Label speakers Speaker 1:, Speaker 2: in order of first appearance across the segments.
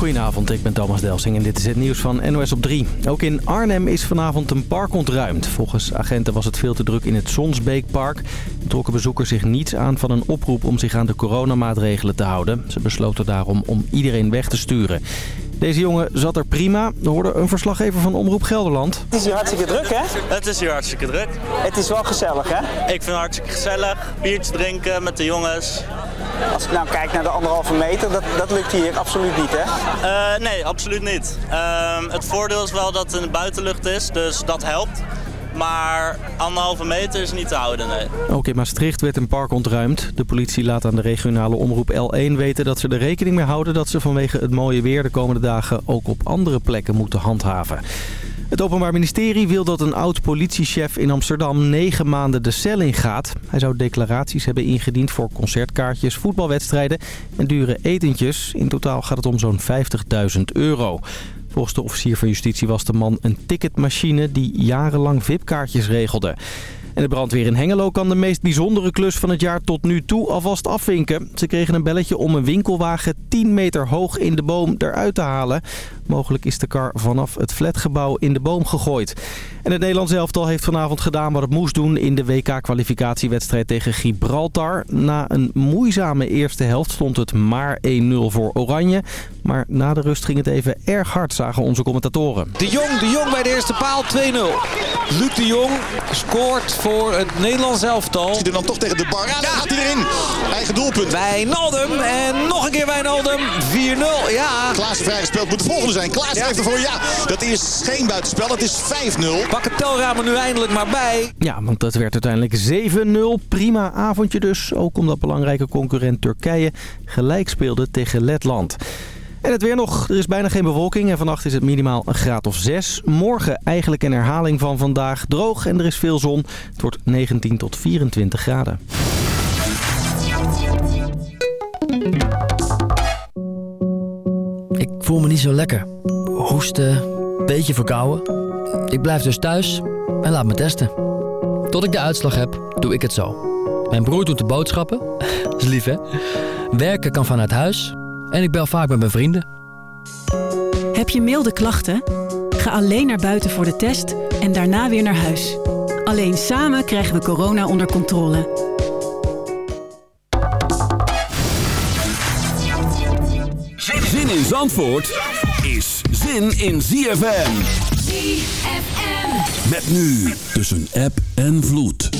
Speaker 1: Goedenavond, ik ben Thomas Delsing en dit is het nieuws van NOS op 3. Ook in Arnhem is vanavond een park ontruimd. Volgens agenten was het veel te druk in het Sonsbeekpark. Trokken bezoekers zich niets aan van een oproep om zich aan de coronamaatregelen te houden. Ze besloten daarom om iedereen weg te sturen. Deze jongen zat er prima. We hoorden een verslaggever van Omroep Gelderland.
Speaker 2: Het is hier hartstikke druk, hè?
Speaker 3: Het is hier hartstikke druk.
Speaker 2: Het is wel gezellig, hè?
Speaker 3: Ik vind het hartstikke gezellig. Biertje drinken met de jongens.
Speaker 2: Als ik nou kijk naar de anderhalve meter, dat, dat lukt hier absoluut niet, hè?
Speaker 3: Uh, nee, absoluut niet. Uh, het voordeel is wel dat het in de buitenlucht is, dus dat helpt. Maar anderhalve meter is niet te houden, nee.
Speaker 1: Ook in Maastricht werd een park ontruimd. De politie laat aan de regionale omroep L1 weten dat ze er rekening mee houden... dat ze vanwege het mooie weer de komende dagen ook op andere plekken moeten handhaven. Het Openbaar Ministerie wil dat een oud-politiechef in Amsterdam negen maanden de cel ingaat. Hij zou declaraties hebben ingediend voor concertkaartjes, voetbalwedstrijden en dure etentjes. In totaal gaat het om zo'n 50.000 euro. Volgens de officier van justitie was de man een ticketmachine die jarenlang VIP-kaartjes regelde. En de brandweer in Hengelo kan de meest bijzondere klus van het jaar tot nu toe alvast afvinken. Ze kregen een belletje om een winkelwagen 10 meter hoog in de boom eruit te halen. Mogelijk is de kar vanaf het flatgebouw in de boom gegooid. En het Nederlands elftal heeft vanavond gedaan wat het moest doen in de WK-kwalificatiewedstrijd tegen Gibraltar. Na een moeizame eerste helft stond het maar 1-0 voor Oranje. Maar na de rust ging het even erg hard, zagen onze commentatoren.
Speaker 4: De Jong, de Jong bij de eerste paal 2-0. Luc de Jong scoort voor het Nederlands elftal.
Speaker 5: Ziet er dan toch tegen de bar. Ja. gaat hij erin. Eigen doelpunt.
Speaker 4: Wijnaldum en nog een keer Wijnaldum. 4-0, ja.
Speaker 5: Klaassen vrijgespeeld moet de volgende zijn. Klaassen ja. heeft ervoor. Ja, dat is geen buitenspel. Het is 5-0.
Speaker 4: Pak het telramen nu eindelijk maar bij.
Speaker 1: Ja, want het werd uiteindelijk 7-0. Prima avondje dus. Ook omdat belangrijke concurrent Turkije gelijk speelde tegen Letland. En het weer nog. Er is bijna geen bewolking en vannacht is het minimaal een graad of 6. Morgen eigenlijk een herhaling van vandaag. Droog en er is veel zon. Het wordt 19 tot 24 graden.
Speaker 6: Ik voel me niet zo lekker. Hoesten, beetje verkouden. Ik blijf dus thuis en laat me testen. Tot ik de uitslag heb, doe ik het zo. Mijn broer doet de boodschappen. Dat is lief, hè? Werken kan vanuit huis en ik bel vaak met mijn vrienden.
Speaker 7: Heb je milde klachten? Ga alleen naar buiten voor de test en daarna weer naar huis. Alleen samen krijgen we corona onder controle.
Speaker 8: Zin in Zandvoort is zin in ZFM.
Speaker 9: ZFM.
Speaker 8: Met nu tussen app en vloed.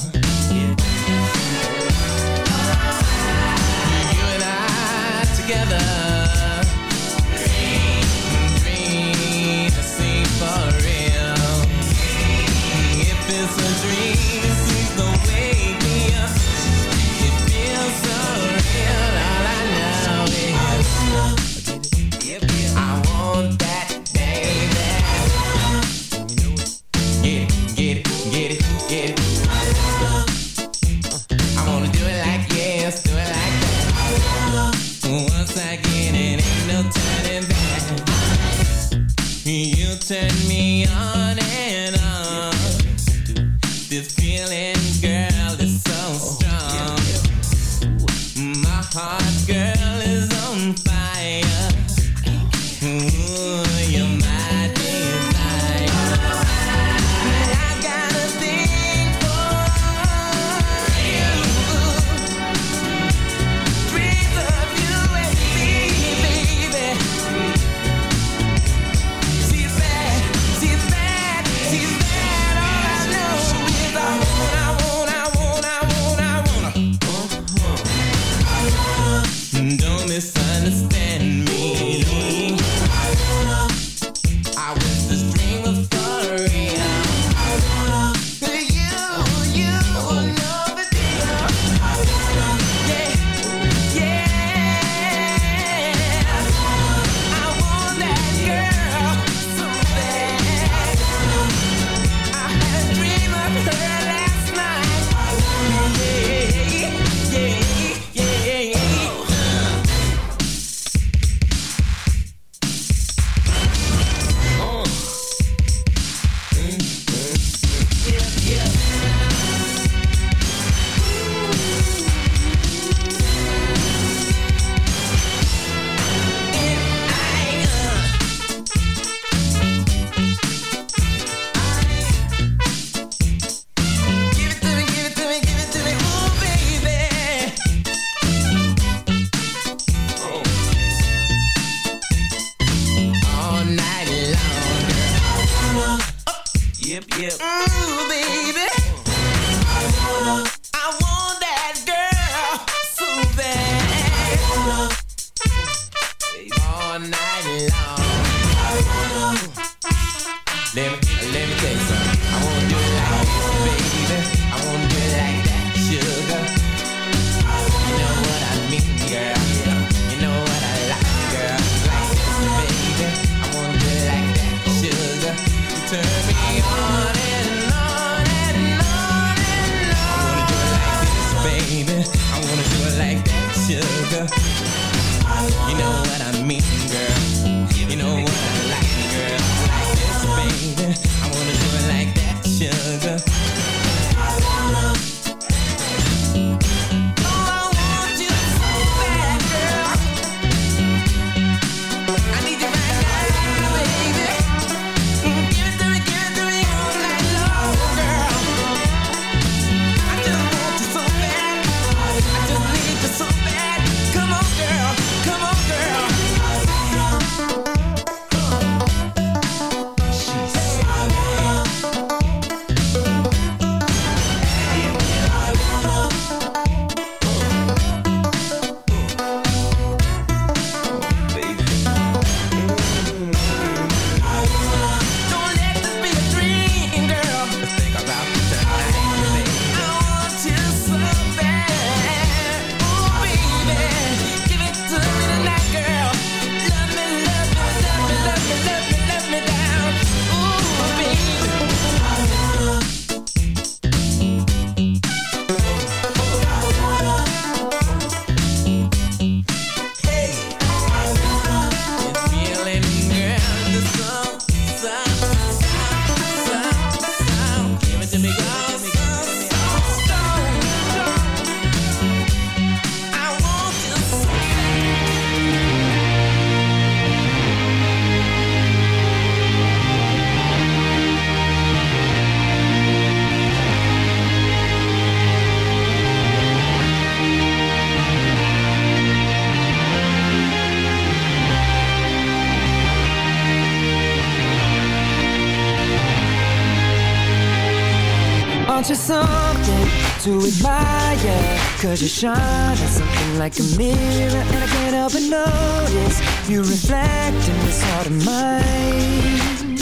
Speaker 9: Cause you shine at something like a mirror And I can't help but notice You reflect in this heart of mine.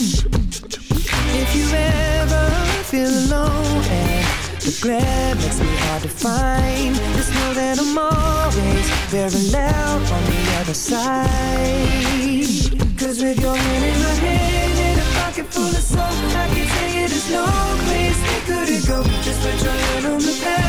Speaker 9: If you ever feel alone And the glare makes me hard to find Just know that I'm always loud on the other side. Cause with your hand in my hand And a pocket full of soul I can tell you there's no place we couldn't go. Just put your hand on the past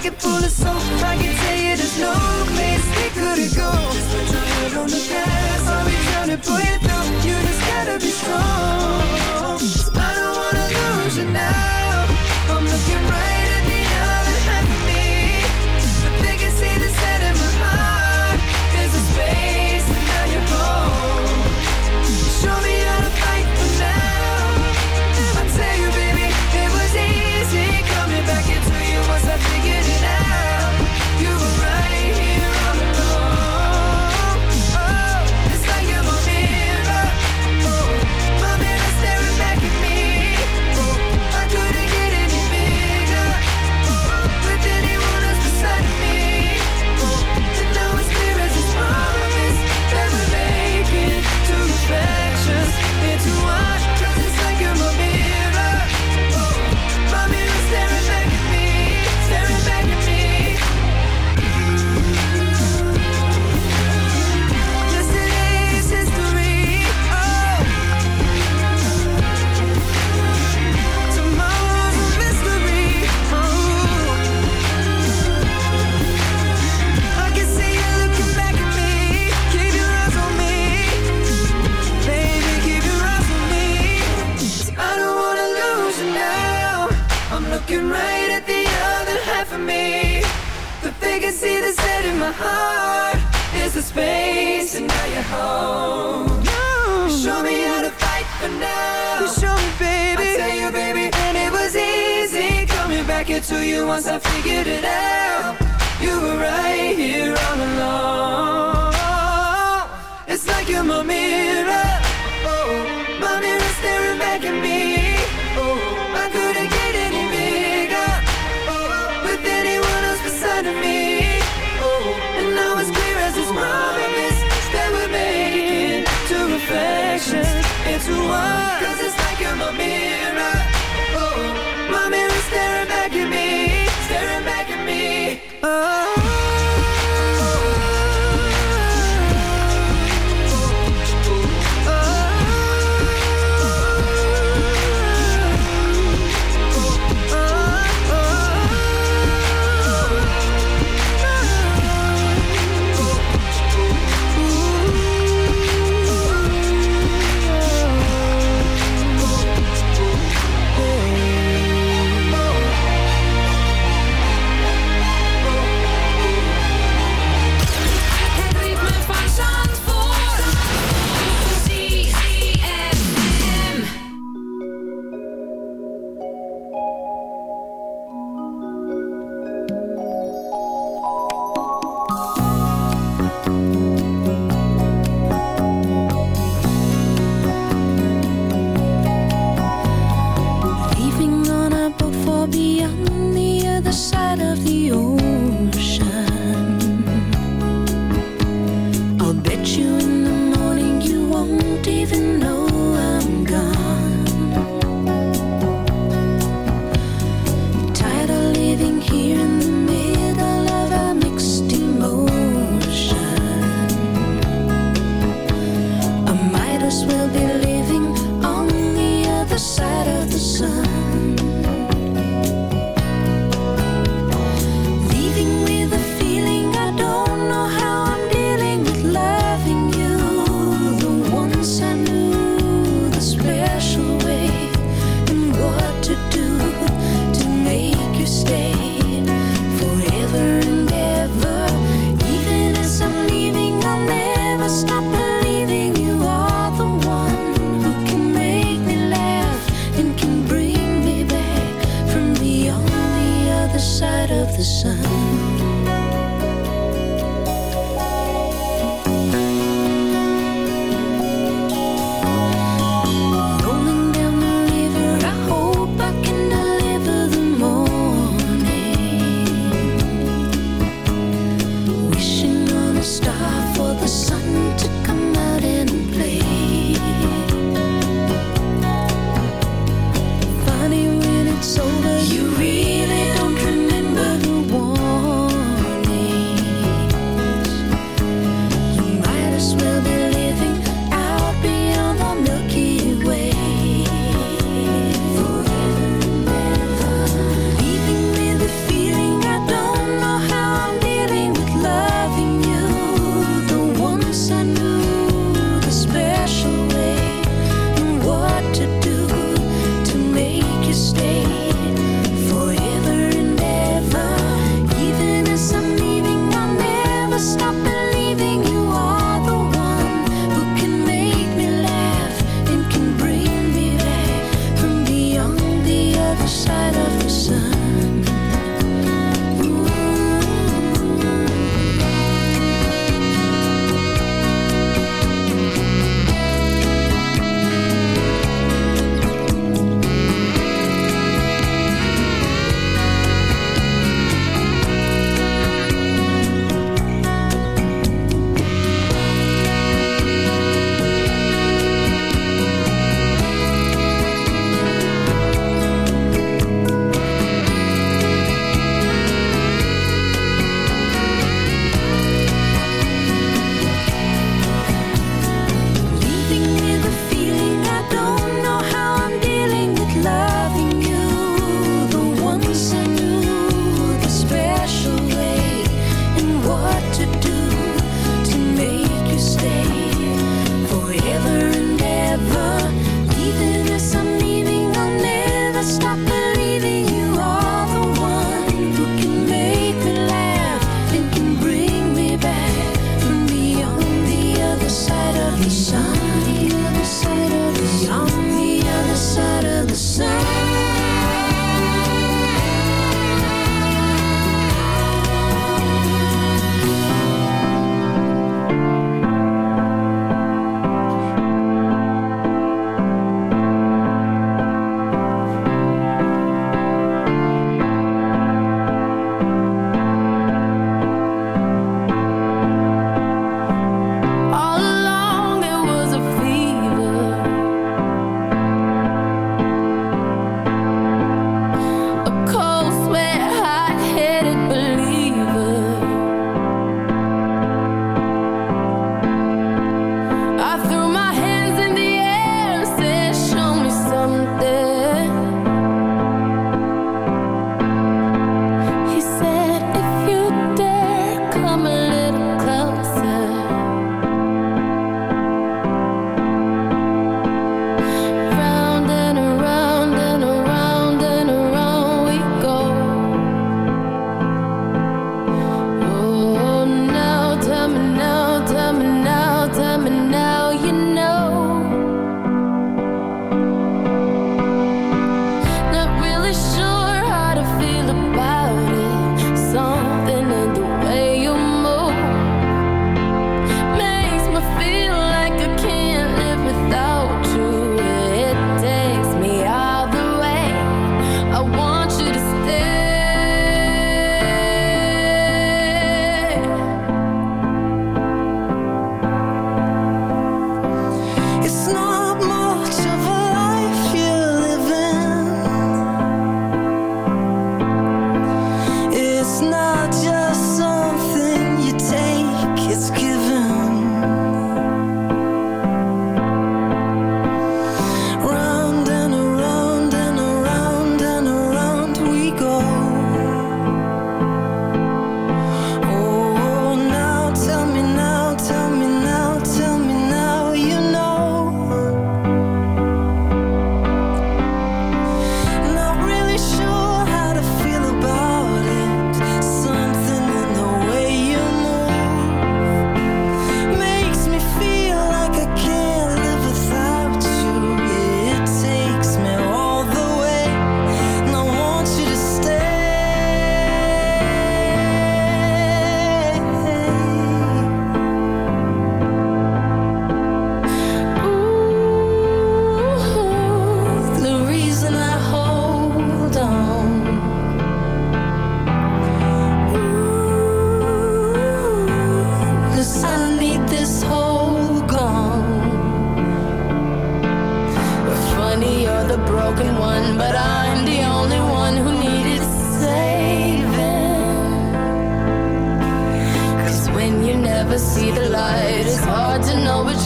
Speaker 9: pocket full of soap I can tell you there's no place we couldn't go put your head on the past I'll be trying to pull you through? You just gotta be strong. I don't wanna lose you now. I'm looking right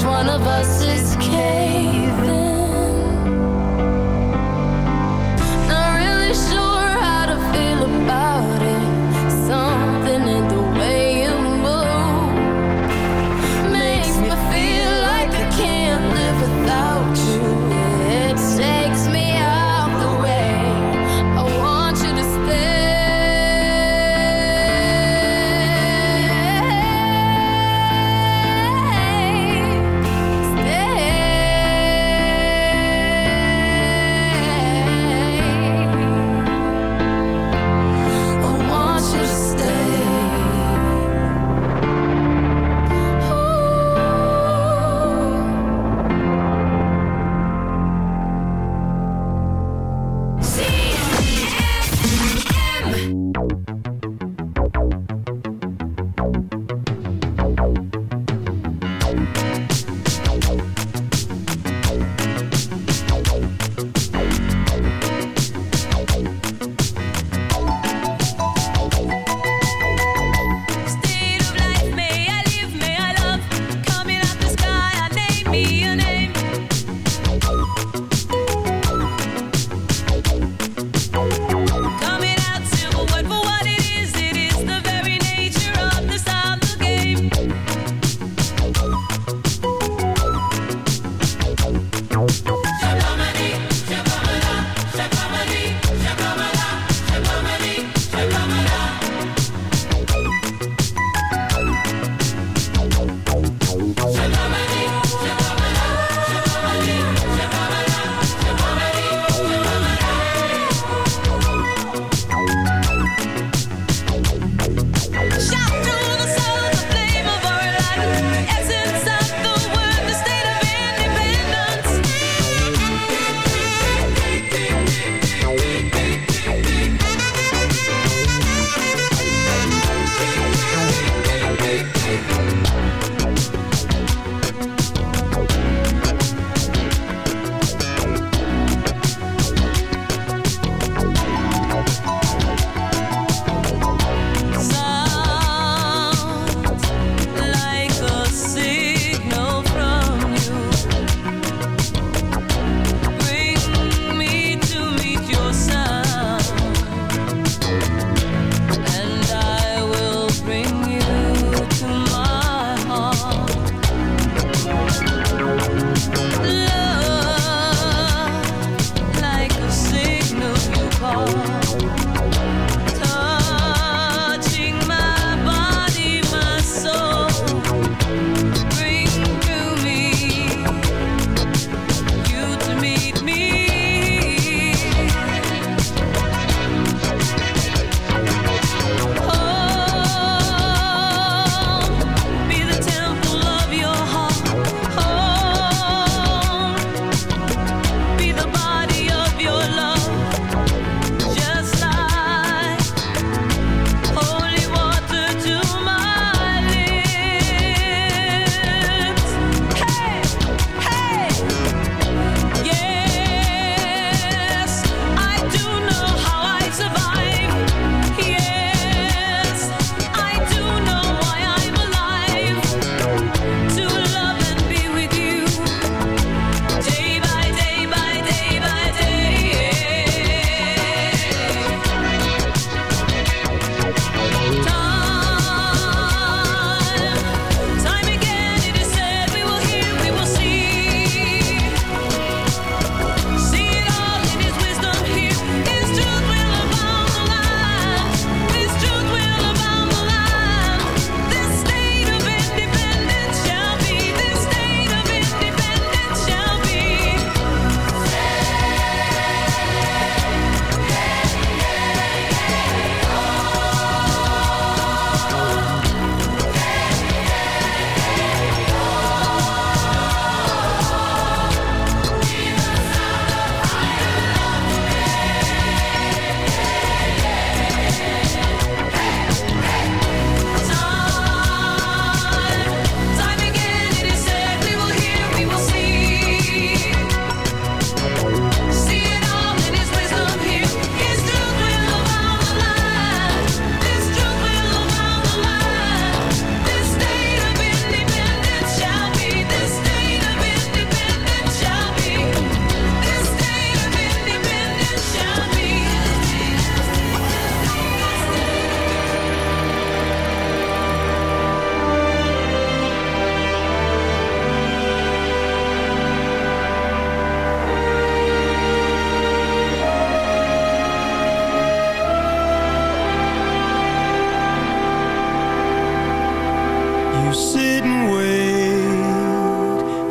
Speaker 9: one of
Speaker 10: us is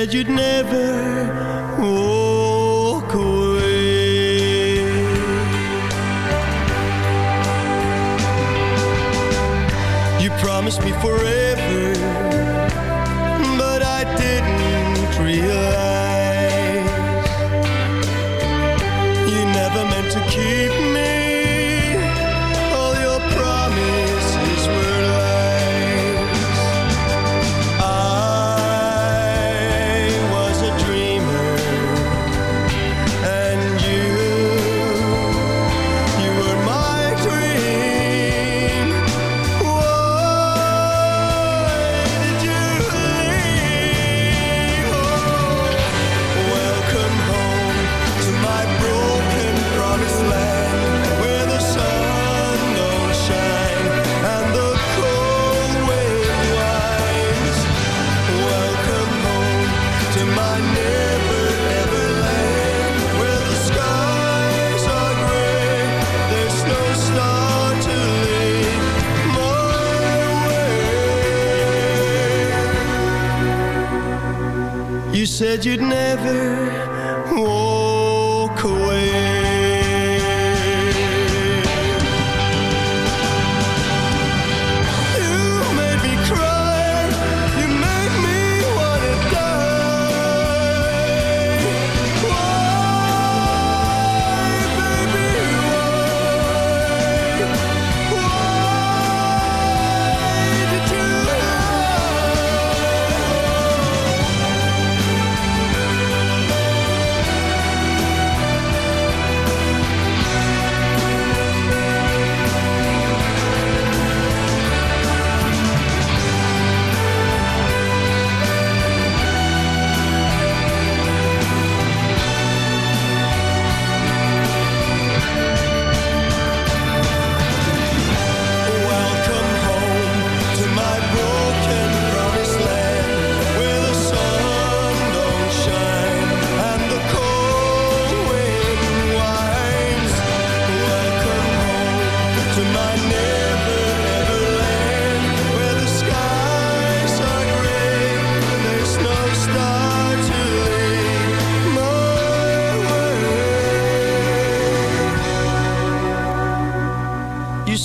Speaker 11: said you'd never you'd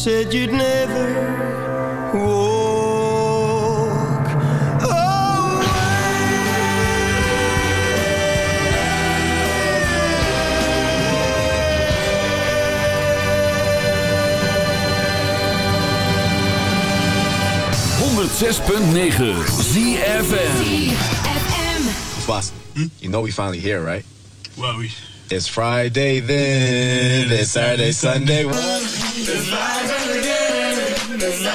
Speaker 11: said you'd never walk.
Speaker 8: ZFM.
Speaker 12: Boss, you know we finally here, right?
Speaker 13: Well, we...
Speaker 12: It's Friday then, it's Saturday, Sunday
Speaker 14: the.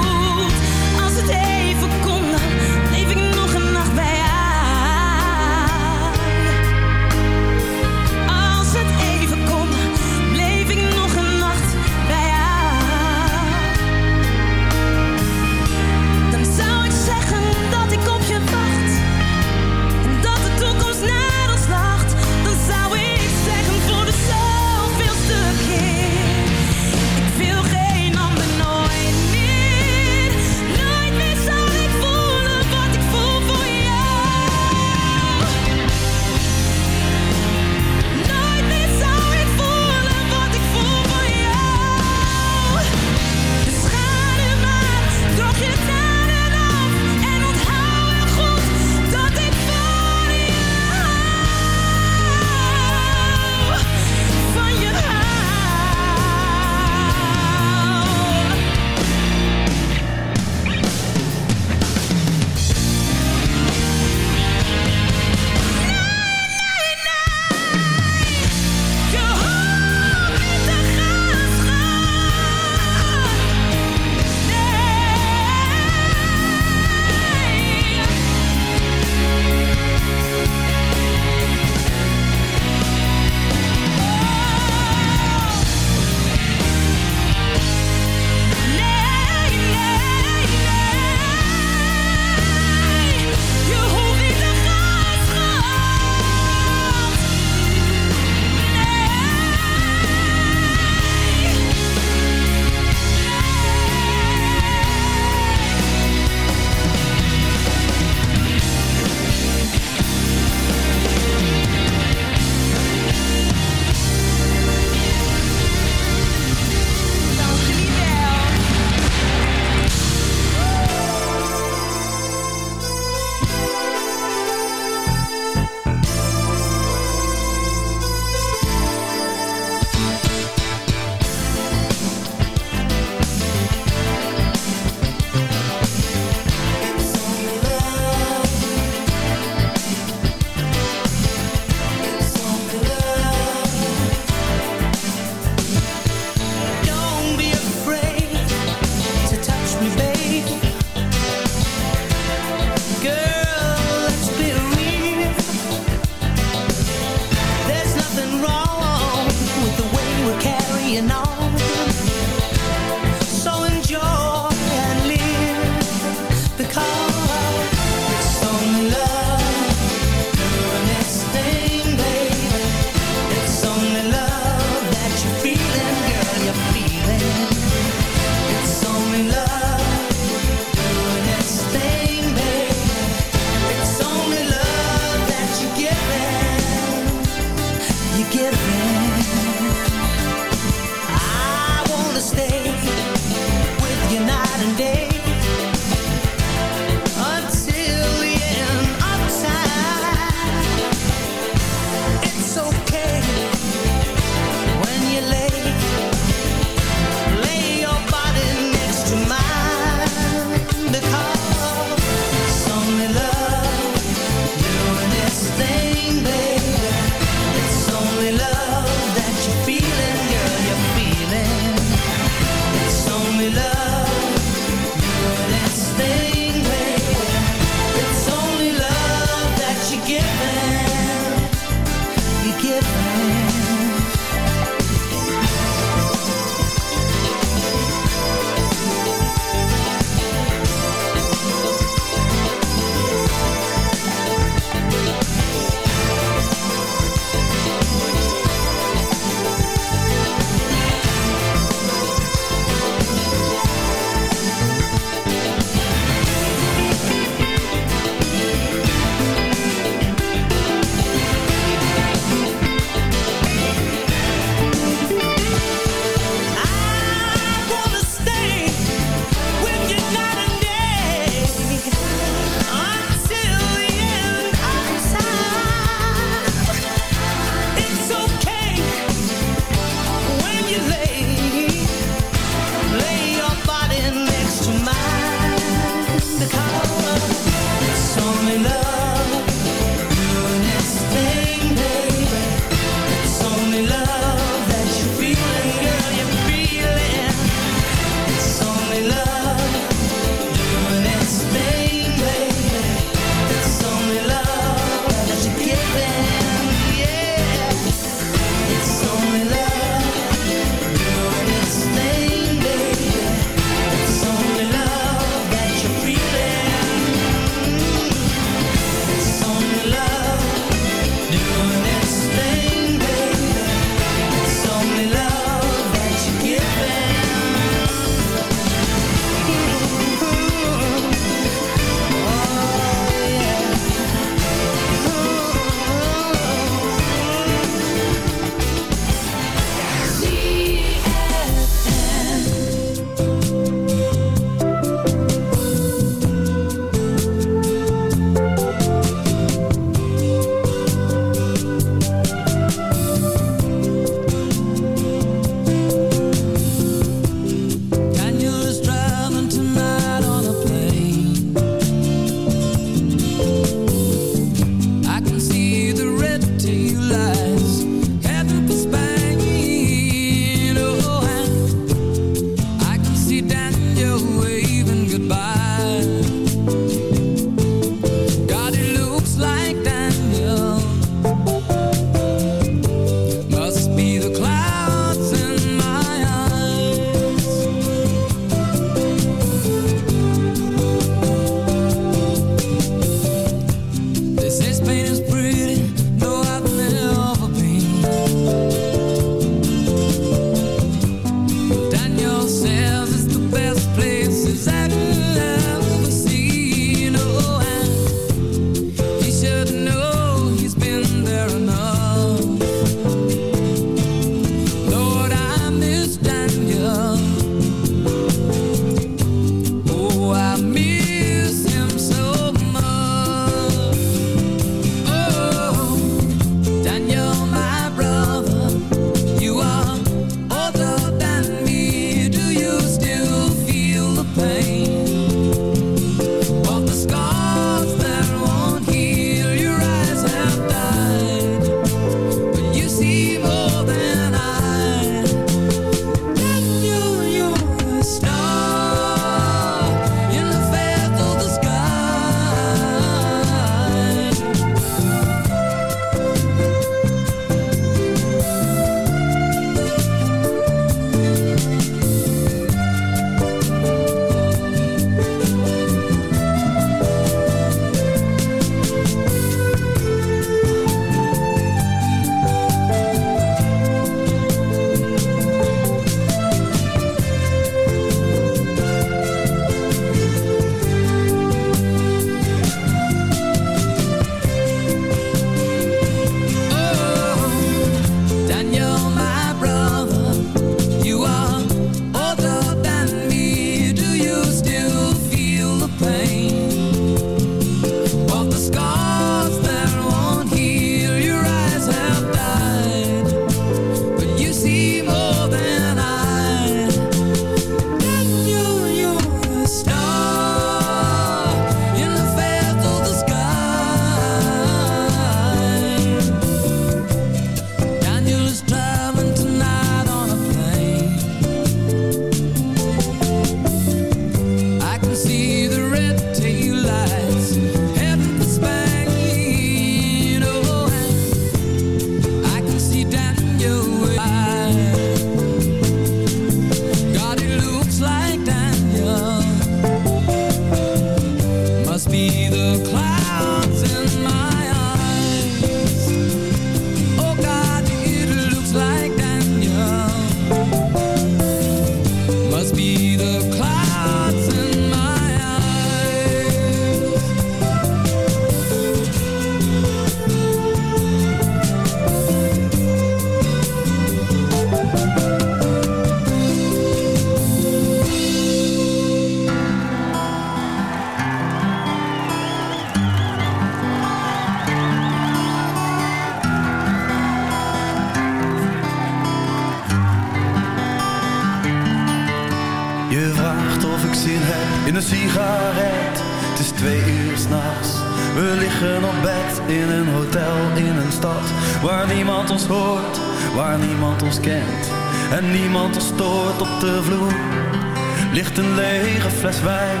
Speaker 1: Fles wijn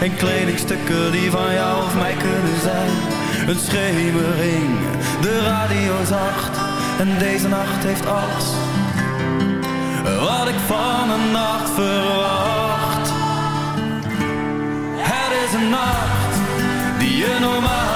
Speaker 1: en kledingstukken die van jou of mij kunnen zijn. Een schemering, de radio zacht en deze nacht heeft alles wat ik van een nacht verwacht. Het is een nacht die je normaal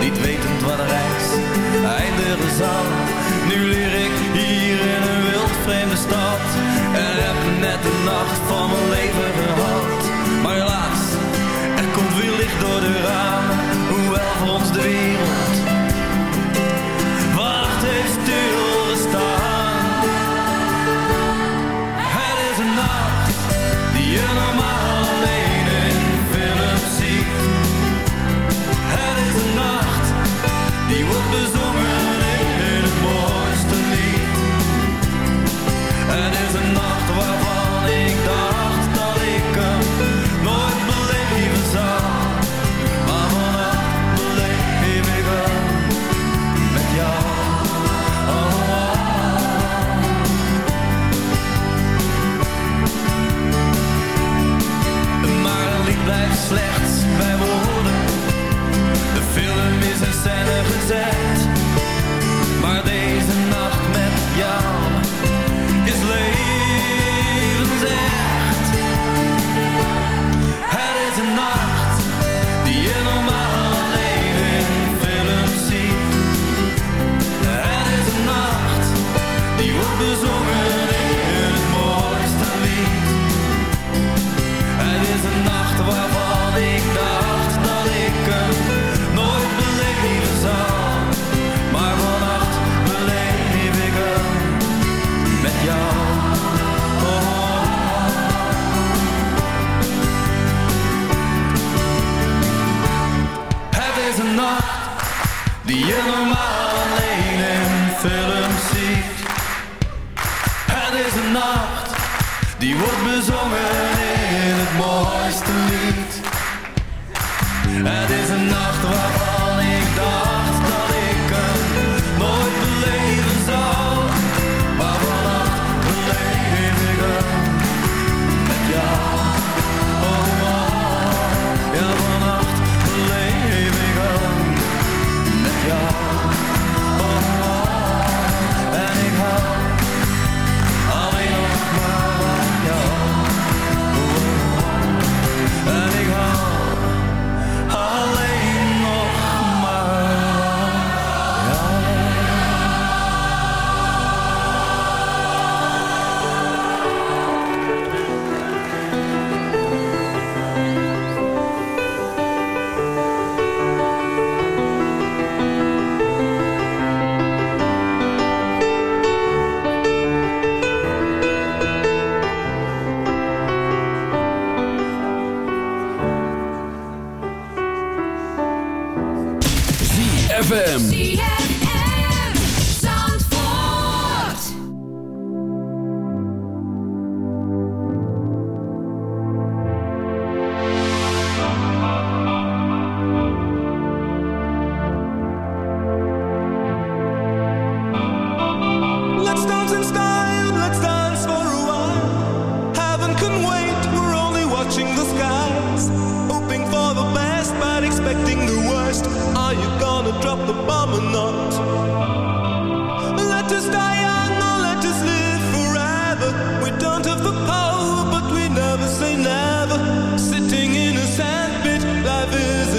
Speaker 1: niet wetend wat de reis eindigen zal. Nu leer ik hier in een wild vreemde stad en heb net de nacht van mijn leven gehad. Maar helaas, er komt weer licht door de ramen, hoewel voor ons de wereld helemaal alleen in films ziet. Het is een nacht, die wordt bezongen in het mooiste lied.
Speaker 8: ZFM.